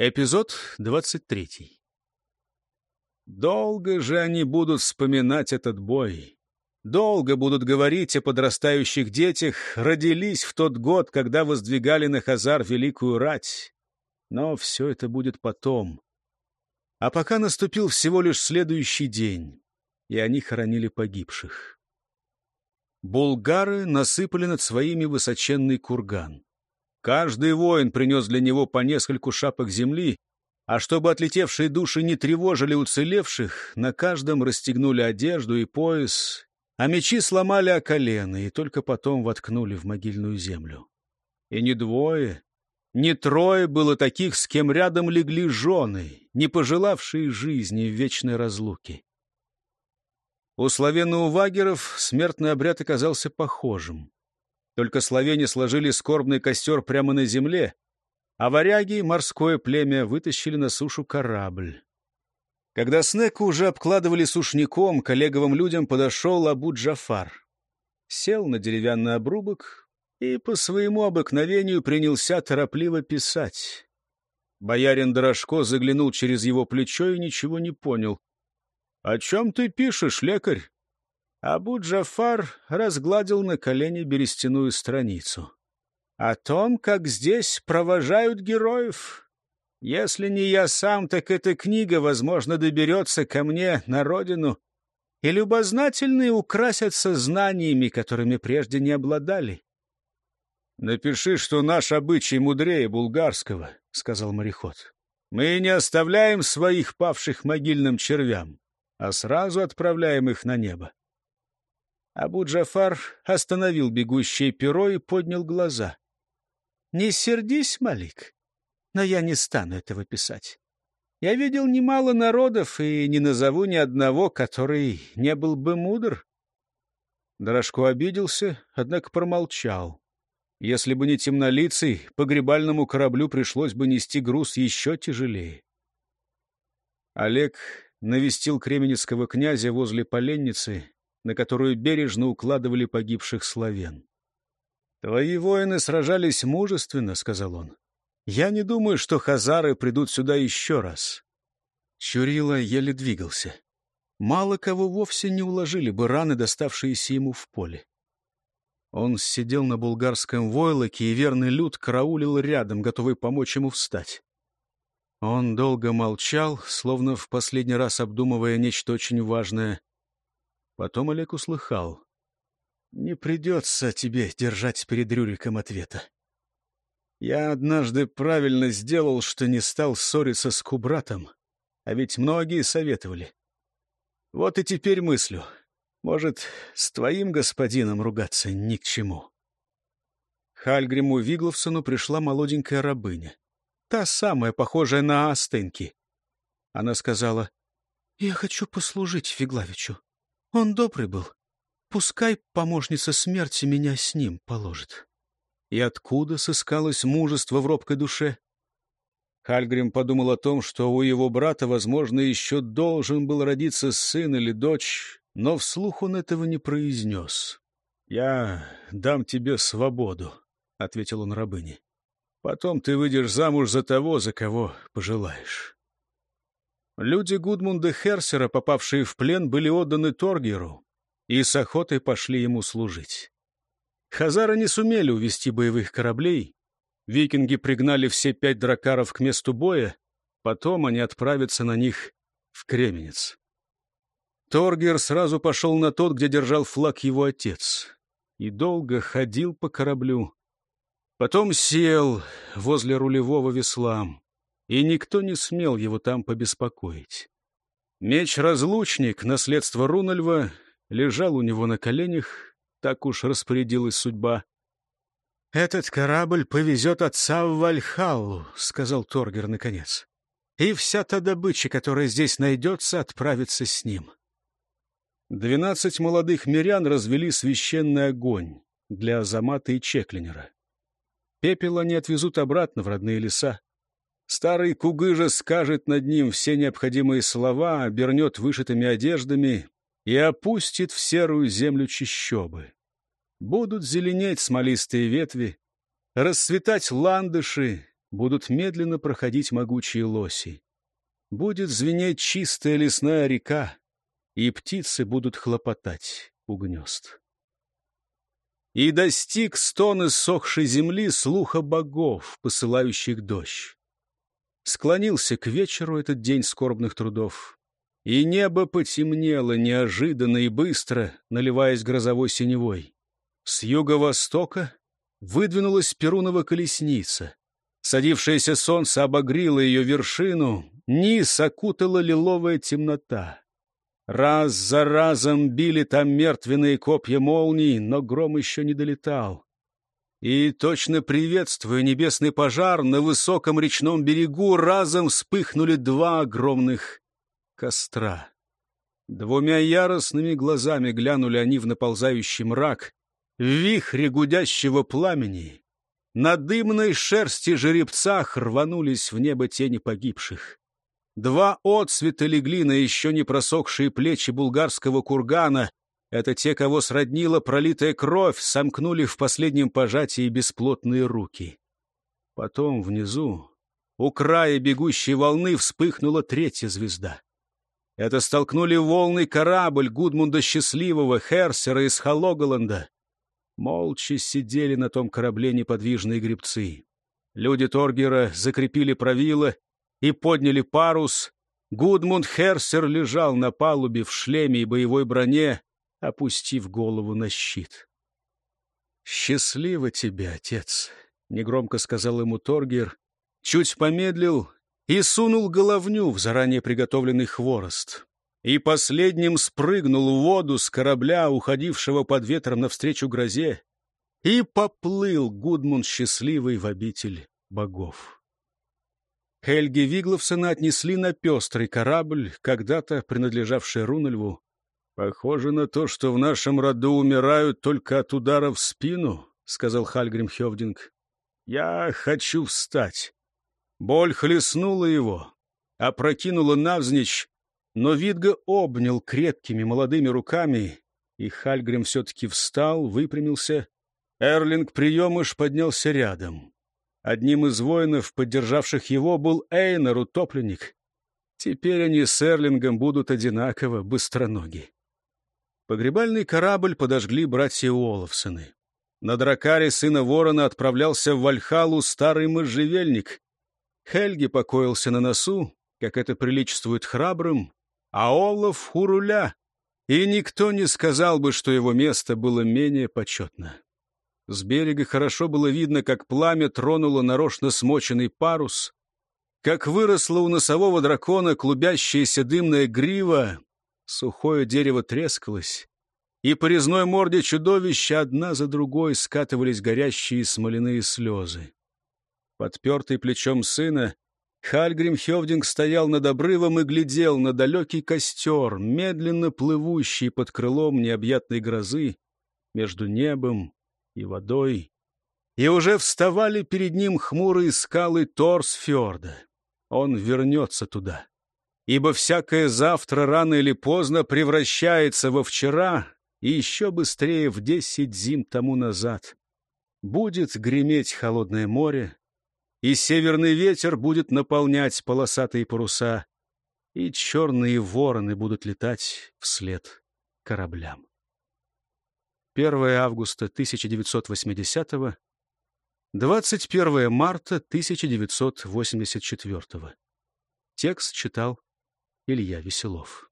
Эпизод 23. Долго же они будут вспоминать этот бой. Долго будут говорить о подрастающих детях, родились в тот год, когда воздвигали на Хазар великую рать. Но все это будет потом. А пока наступил всего лишь следующий день, и они хоронили погибших. Булгары насыпали над своими высоченный курган. Каждый воин принес для него по нескольку шапок земли, а чтобы отлетевшие души не тревожили уцелевших, на каждом расстегнули одежду и пояс, а мечи сломали о колено и только потом воткнули в могильную землю. И не двое, не трое было таких, с кем рядом легли жены, не пожелавшие жизни в вечной разлуке. У славяна вагеров смертный обряд оказался похожим. Только славяне сложили скорбный костер прямо на земле, а варяги, морское племя, вытащили на сушу корабль. Когда Снеку уже обкладывали сушняком, коллеговым людям подошел Абу Джафар. Сел на деревянный обрубок и по своему обыкновению принялся торопливо писать. Боярин Дорошко заглянул через его плечо и ничего не понял. — О чем ты пишешь, лекарь? Абу-Джафар разгладил на колени берестяную страницу. «О том, как здесь провожают героев. Если не я сам, так эта книга, возможно, доберется ко мне на родину, и любознательные украсятся знаниями, которыми прежде не обладали». «Напиши, что наш обычай мудрее булгарского», — сказал мореход. «Мы не оставляем своих павших могильным червям, а сразу отправляем их на небо. Абу-Джафар остановил бегущее перо и поднял глаза. — Не сердись, Малик, но я не стану этого писать. Я видел немало народов и не назову ни одного, который не был бы мудр. Дорожко обиделся, однако промолчал. Если бы не темнолицый, погребальному кораблю пришлось бы нести груз еще тяжелее. Олег навестил кременецкого князя возле поленницы на которую бережно укладывали погибших славян. «Твои воины сражались мужественно», — сказал он. «Я не думаю, что хазары придут сюда еще раз». Чурила еле двигался. Мало кого вовсе не уложили бы раны, доставшиеся ему в поле. Он сидел на булгарском войлоке, и верный люд караулил рядом, готовый помочь ему встать. Он долго молчал, словно в последний раз обдумывая нечто очень важное. Потом Олег услыхал. «Не придется тебе держать перед Рюриком ответа. Я однажды правильно сделал, что не стал ссориться с Кубратом, а ведь многие советовали. Вот и теперь мыслю. Может, с твоим господином ругаться ни к чему». Хальгриму Вигловсону пришла молоденькая рабыня. Та самая, похожая на Астенки. Она сказала, «Я хочу послужить Фиглавичу. Он добрый был. Пускай помощница смерти меня с ним положит. И откуда сыскалось мужество в робкой душе? Хальгрим подумал о том, что у его брата, возможно, еще должен был родиться сын или дочь, но вслух он этого не произнес. «Я дам тебе свободу», — ответил он рабыне. «Потом ты выйдешь замуж за того, за кого пожелаешь». Люди Гудмунда Херсера, попавшие в плен, были отданы Торгеру и с охотой пошли ему служить. Хазары не сумели увести боевых кораблей. Викинги пригнали все пять дракаров к месту боя, потом они отправятся на них в Кременец. Торгер сразу пошел на тот, где держал флаг его отец, и долго ходил по кораблю. Потом сел возле рулевого весла и никто не смел его там побеспокоить. Меч-разлучник, наследство Рунальва, лежал у него на коленях, так уж распорядилась судьба. — Этот корабль повезет отца в Вальхаллу, — сказал Торгер наконец. — И вся та добыча, которая здесь найдется, отправится с ним. Двенадцать молодых мирян развели священный огонь для Азамата и Чеклинера. Пепел они отвезут обратно в родные леса. Старый кугыжа скажет над ним все необходимые слова, обернет вышитыми одеждами и опустит в серую землю чищобы. Будут зеленеть смолистые ветви, расцветать ландыши, будут медленно проходить могучие лоси. Будет звенеть чистая лесная река, и птицы будут хлопотать у гнезд. И достиг стон иссохшей земли слуха богов, посылающих дождь. Склонился к вечеру этот день скорбных трудов, и небо потемнело неожиданно и быстро, наливаясь грозовой синевой. С юго-востока выдвинулась Перунова колесница. Садившееся солнце обогрило ее вершину, низ окутала лиловая темнота. Раз за разом били там мертвенные копья молний, но гром еще не долетал. И, точно приветствуя небесный пожар, на высоком речном берегу разом вспыхнули два огромных костра. Двумя яростными глазами глянули они в наползающий мрак, в вихре гудящего пламени. На дымной шерсти жеребцах рванулись в небо тени погибших. Два отцвета легли на еще не просохшие плечи булгарского кургана. Это те, кого сроднила пролитая кровь, сомкнули в последнем пожатии бесплотные руки. Потом внизу, у края бегущей волны, вспыхнула третья звезда. Это столкнули волны корабль Гудмунда Счастливого, Херсера из Халоголанда. Молча сидели на том корабле неподвижные гребцы. Люди Торгера закрепили правила — и подняли парус. Гудмунд Херсер лежал на палубе в шлеме и боевой броне, опустив голову на щит. «Счастливо тебе, отец!» — негромко сказал ему Торгер, чуть помедлил и сунул головню в заранее приготовленный хворост. И последним спрыгнул в воду с корабля, уходившего под ветром навстречу грозе, и поплыл Гудмунд счастливый в обитель богов. Хельги Вигловсона отнесли на пестрый корабль, когда-то принадлежавший Рунельву. «Похоже на то, что в нашем роду умирают только от удара в спину», — сказал Хальгрим Хевдинг. «Я хочу встать». Боль хлестнула его, опрокинула навзничь, но Видга обнял крепкими молодыми руками, и Хальгрим все-таки встал, выпрямился. Эрлинг приемыш поднялся рядом. Одним из воинов, поддержавших его, был Эйнар, утопленник. Теперь они с Эрлингом будут одинаково быстроноги. Погребальный корабль подожгли братья Уоловсоны. На дракаре сына ворона отправлялся в Вальхалу старый можжевельник. Хельги покоился на носу, как это приличествует храбрым, а Олаф у руля, и никто не сказал бы, что его место было менее почетно. С берега хорошо было видно, как пламя тронуло нарочно смоченный парус, как выросла у носового дракона клубящаяся дымная грива, сухое дерево трескалось, и по резной морде чудовища одна за другой скатывались горящие смоляные слезы. Подпертый плечом сына, Хальгрим Хевдинг стоял над обрывом и глядел на далекий костер, медленно плывущий под крылом необъятной грозы между небом и водой, и уже вставали перед ним хмурые скалы Торсфьорда. Он вернется туда, ибо всякое завтра рано или поздно превращается во вчера и еще быстрее в десять зим тому назад. Будет греметь холодное море, и северный ветер будет наполнять полосатые паруса, и черные вороны будут летать вслед кораблям. 1 августа 1980 21 марта 1984 Текст читал Илья Веселов.